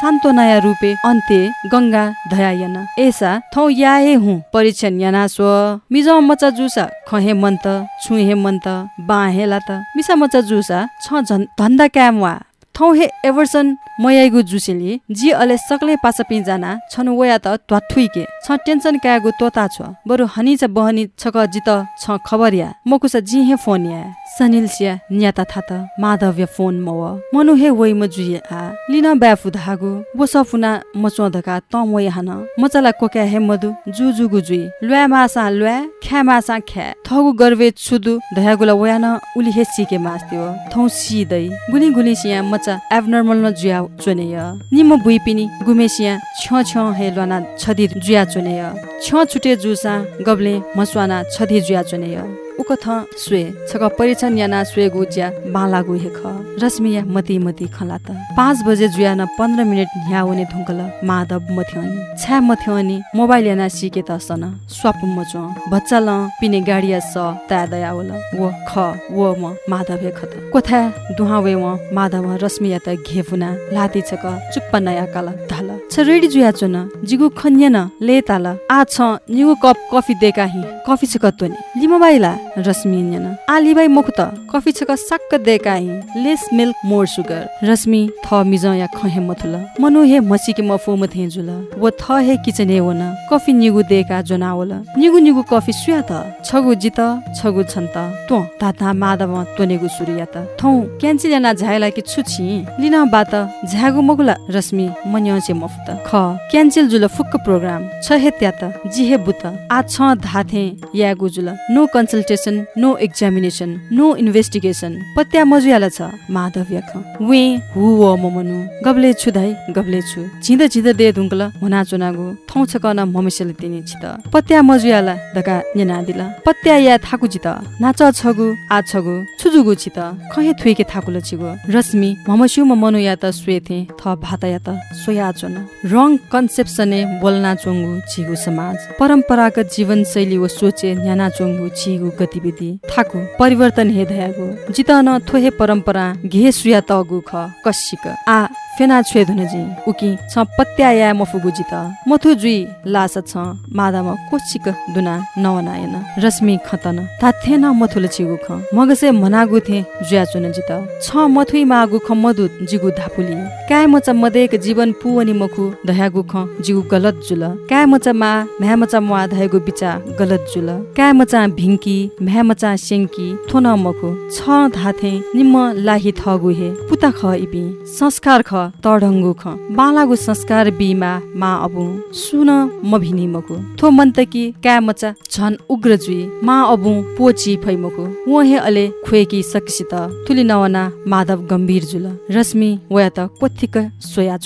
सान्तोनाया रूपे अन्त्य गङ्गा धयायन। एसा थौ याए हुँ परीक्षण याना स्व मिज मचा जुसा खहे मन्त छुहे मन्त बाहेला त मिसा मचा जुसा छ धन्दा क्याम वा थौ हे एभर्सन मयाइगु जुसेली जी अले सक्ले पासा पि जाना छनु वया त त्वाठुइके छ टेन्सन कागु तोता छ। बरु हनी छ बहनी छक जित छ खबरिया। मकुस जी हे फोन या। सनिल सिया न्याता थात माधव्य फोन मव। मनु हे वइ म जुये आ। लिन ब्याफु धागु वो सफुना मचो धका त म हान। मचला कोक्या हे मधु जु जुगु जुइ ल्वा मासा ल्वा ख्या मासा ख्या। थगु गर्वे छुदु धयागुला वयान उली हे सिके मास्त्यो। थौ सिदै गुली गुली सिया मचा एबनर्मल न जुया चोनेय। निम बुइ पिनी गुमेसिया छ छ हे ल्वाना छदि जुया चोनेय। छ छुटे जुसा गब्ले मसवाना छदि जुया चोनेय। उकथ स्वे छक परिचन याना स्वे गुज्या बालागु हेख रश्मिया मति मति खला त पाँच बजे जुया न पन्ध्र मिनट ह्या हुने धुङ्कल माधव मथ्यनी। छ्या मथ्यनी मोबाइल याना सिके त सन स्वाप मचो। बच्चा ल पिने गाडिया स ता दया वल वो ख वो म माधव हेख त कोथा दुहा वे माधव रश्मिया त घेफुना लाती छक चुप्प नया काल धाल। छ रेडी जुया चोन जिगु खन्यन ले ताल। आ छ निगु कप कफी देका हि कफी छ कत्वनी लिम बाइला रश्मि न्यन आली बाई मुख त कफी छ सक्क देका he less milk more sugar. Rashmi थ मिज या खहे मथुल। मनु हे मसी के मफो म थे जुल वो थ हे किचन वन कफी निगु देका जोनावल। निगु निगु कफी सुया त। छगु जित छगु छन्त। तो ताता माधव तोनेगु सुरिया त। थौ क्यान्सिल याना झाइला कि छुछि। लिन बात झ्यागु मगुला रश्मि मन्यसे मफ्त ख। क्यान्सिल जुल फुक्क प्रोग्राम। छ हे त्या त जी हे बुत। आ छ धाथे। यागु जुल। No consultation no examination no investigation. पत्या मजुयाला छ। माधव याख वे हु व ममनु। गबले छु धाइ गबले छु। झिँद झिँद दे दुङ्कल हुना चुनागु। थौ छ कन ममेसेले तिनी छित। पत्या मजुयाला दका नेना दिला। पत्या या थाकु जित। नाच छगु आ छगु। छुजुगु छित। खहे थुइके थाकुल छिगु। रश्मि ममस्यु म मनु या त सुएथे थ भात या त सोया चोन। रङ कन्सेप्सने बोल्ना चोङ्गु छिगु समाज। परम्परागत जीवन शैली व सोचे न्याना चोङ्गु छिगु गतिविधि। थाकु परिवर्तन हे धयागु जित न थोहे परम्परा घे सुया तगु ख। कसिक आ फेना छुए धुनजी उकी छ पत्या या मफुगु जित मथु जुइ लास छ मादाम कोसिक दुना नवनायन। रश्मि खतन। ताथेन मथुल छिगु ख। मगसे मनागु थे जुया चुन जित छ मथुइ मागु ख मधु जिगु धापुली। काय मचा मदेक जीवन पुवनी मखु दयागु ख जिगु गलत जुल। काय मचा मा म्या मचा मुआ धयगु बिचा गलत जुल। काय मचा भिङ्की म्या मचा सेङ्की थोन मखु। छ धाथे निम्म लाही थगु हे। पुता ख इपि। संस्कार ख तडङ्गु बालागु संस्कार बिमा मा अबु सुन म भिनी मखु थो मन्तकी क्या मचा झन उग्र जुई मा अबु पोची फै मखु वहे अले खुएकी सकिसित थुली नवना माधव गम्भीर जुल। रश्मि वया त कोथिक सोया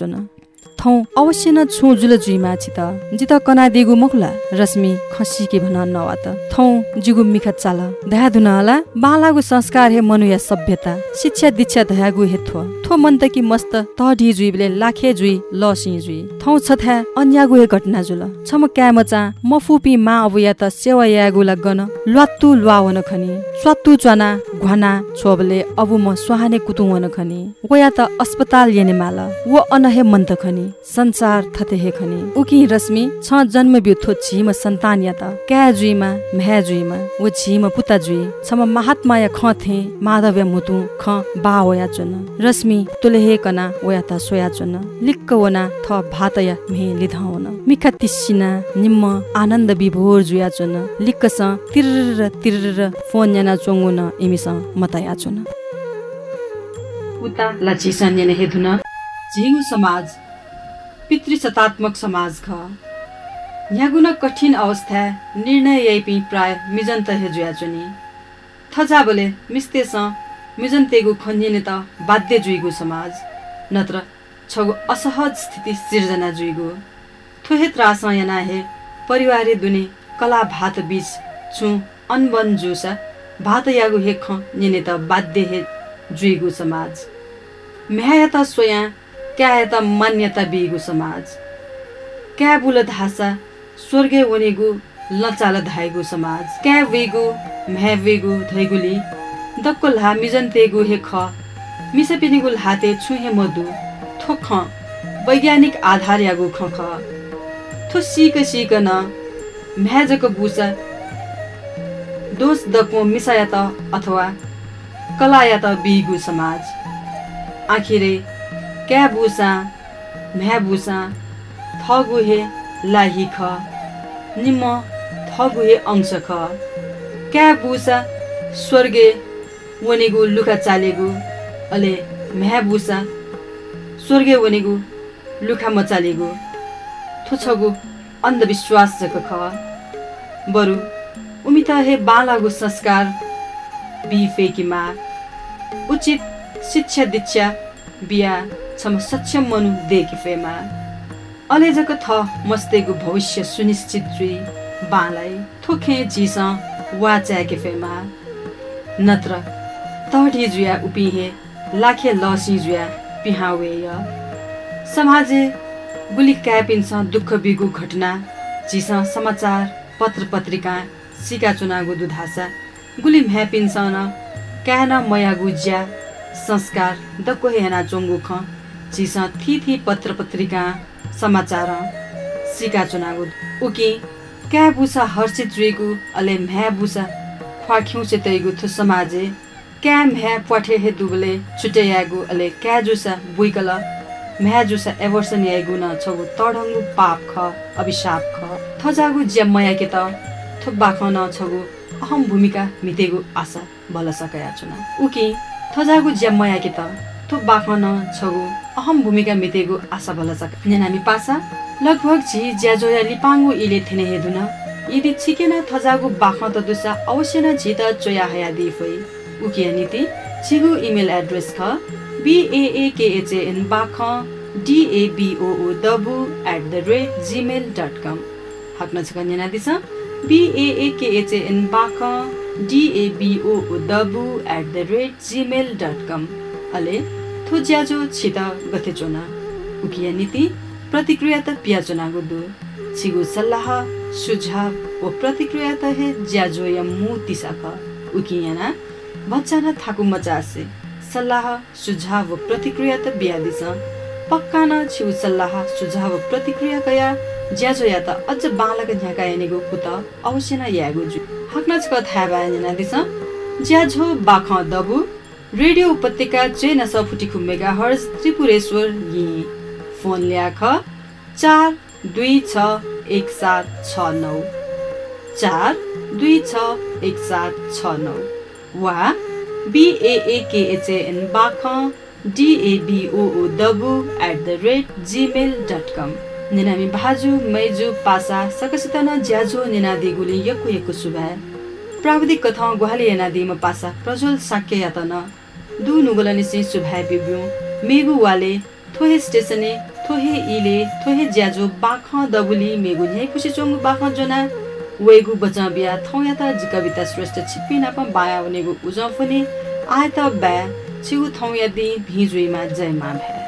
थौ अवश्य न छु जुल जुइमा छित जित कना दिगु मखुला रश्मि खसी के भन नवा त। थौ जिगु मिख चाल। धुन होला बालागु संस्कार हे मनुया सभ्यता। शिक्षा दीक्षा दयागु हे थो। मन त कि मस्त तढी जुइबले लाखे जुइ लसी जुइ थौ छथा अन्यागु हे घटना जुल। छम क्या मचा मफुपी मा अबुया त सेवा यागु लगन। ल्वात्तु ल्वावन खनि। स्वात्तु च्वाना घना छोबले अबु म सुहाने कुतुवन खनि। वया त अस्पताल येने माल। वो अनहे मन्त खनि। संसार थते हे खनि। उकी रश्मि छ जन्म बिउथो झिम सन्तान या त। क्या जुइमा म्या जुइमा वो झिम पुता जुइ छम महात्मा या ख थे माधव या मुतु ख बा वया चुन। रश्मि तुले हे कना वया त सोया चुन। लिक्क वना थ भात या मे लिधाउन मिखा तिसिना निम्म आनन्द विभोर जुया चुन। लिक्कस तिर्र तिर्र फोन याना चोङ्गुन इमिस मतया चुन। उता लचिसन याने हेधुन झिगु समाज। पितृसत्तात्मक समाज ख। यागुन कठिन अवस्था निर्णय यैपि प्राय मिजन्त हेजुया चुनि थजा बोले मिस्तेस मिजन्तेगु खन्जिने त बाध्य जुइगु समाज। नत्र छगु असहज स्थिति सिर्जना जुइगु। थोहे त्रास याना हे परिवारे दुने कला भात बीच छु अनबन जुसा। भात यागु हे ख निने त बाध्य हे जुइगु समाज। म्याया त सोया क्या त मान्यता बिगु समाज? क्या बुल धासा स्वर्गे वनेगु लचाल धाइगु समाज? क्या वेगु म्या वेगु धैगुली? दक्को ला मिजन तेगु हे ख मिसपिनिगु हाते छु हे मधु? थोख वैज्ञानिक आधार यागु खख थो सिक सिक न म्याजको बुसा दोष दको मिसाया त अथवा कलाया त बिगु समाज? आखिरे क्या बुसा म्या बुसा थगुहे लाही ख। निम थगुहे अंश ख। क्या बुसा स्वर्गे वनेगु लुखा चालेगु। अले म्या बुसा स्वर्गे वनेगु लुखा मचालेगु। थुछगु अन्धविश्वास जक ख। बरु उमित हे बालागु संस्कार बी फेकिमा उचित शिक्षा दीक्षा बिहा छम सक्षम मनु देखि फेमा अलेजक थ मस्तेगु भविष्य सुनिश्चित जुई। बालाई थोखे झिस वाच्याके फेमा नत्र तढी जुया उपिहे लाखे लसी जुया पिहावेय समाजे गुली क्यापिन्छ दुःख बिगु घटना झिस समाचार पत्र पत्रिका सिका चुनागु दुधासा गुली म्यापिन्छ न क्यान मयागु ज्या संस्कार दक्को हेना चोङ्गु ख। झिस थी थी पत्र पत्रिका समाचार सिका चुनागु उकी क्या बुसा हर्षित जुइगु अले म्या बुसा ख्वा खिउसे तैगु थु समाजे क्या म्या पठे हे दुबले छुट्यागु अले क्या जुसा बुइकल म्या जुसा एभर्सन यागु न छगु तडङ्गु पाप ख अभिशाप ख। थजागु ज्या मया के त थुप बाख न छगु अहम भूमिका मितेगु आशा भल सकया चुना। उकी थजागु ज्या मया के त थुप बाख न छगु अहम भूमिका मितेगु आशा भल सक नेनामी पासा। लगभग झी ज्याजोया लिपाङ्गु इले थिने हेदुन। यदि छिकेन थजागु बाख त दुसा अवश्य न झी त चोया हया दिफै उकिया नीति छिगु इमेल एड्रेस ख B A A K H N Bach D A B O O दबु at the rate gmail dot com हाक्न छ नेना this B A A K H N Bach D A B O O दबु at the rate gmail dot com अले थो ज्याजो गथे चोना उकिया नीति प्रतिक्रिया त पियाचोना गुदु छिगु सल्लाह सुझाव ओ प्रतिक्रिया त हे ज्याजो या मु तिसाख बच्चा न थाकु मचासे सल्लाह सुझाव ओ प्रतिक्रिया त बिया दिस। पक्का न छिउ सल्लाह सुझाव प्रतिक्रिया कया। ज्याजो या त अझ बालक झ्याका यानेगु कुत अवश्य न यागु जु। हक्नच क थाहा बायना दिस। ज्याझो बाख दबु। रेडियो उपत्यका चेन सफुटी खुम्मेगा हर्ज त्रिपुरेश्वर यी। फोन ल्याख चार दुई छ एक सात छ नौ। चार दुई छ एक सात छ नौ। वा B A A K H N Bach D A B O O at the rate gmail dot com निनामी भाजु मैजु पासा सकसित न ज्याजो निनादी गुली यकु यकु सुभा प्राविधिक कथा गुहाली यनादी म पासा प्रज्वल साक्य यातन दु नुगलनिसि सुभाय बिब्यु। मेगु वाले थोहे स्टेसने थोहे इले थोहे ज्याजो बाख दबुली मेगु न्याय खुसी चोङ्गु बाख जना। वेगु बचा बिया थौया त जि कविता श्रेष्ठ छिप्पी नाप बाया उनेगु उजफुने। आय त ब्या छिउ थौया दि भिजुइमा जय मा भ्या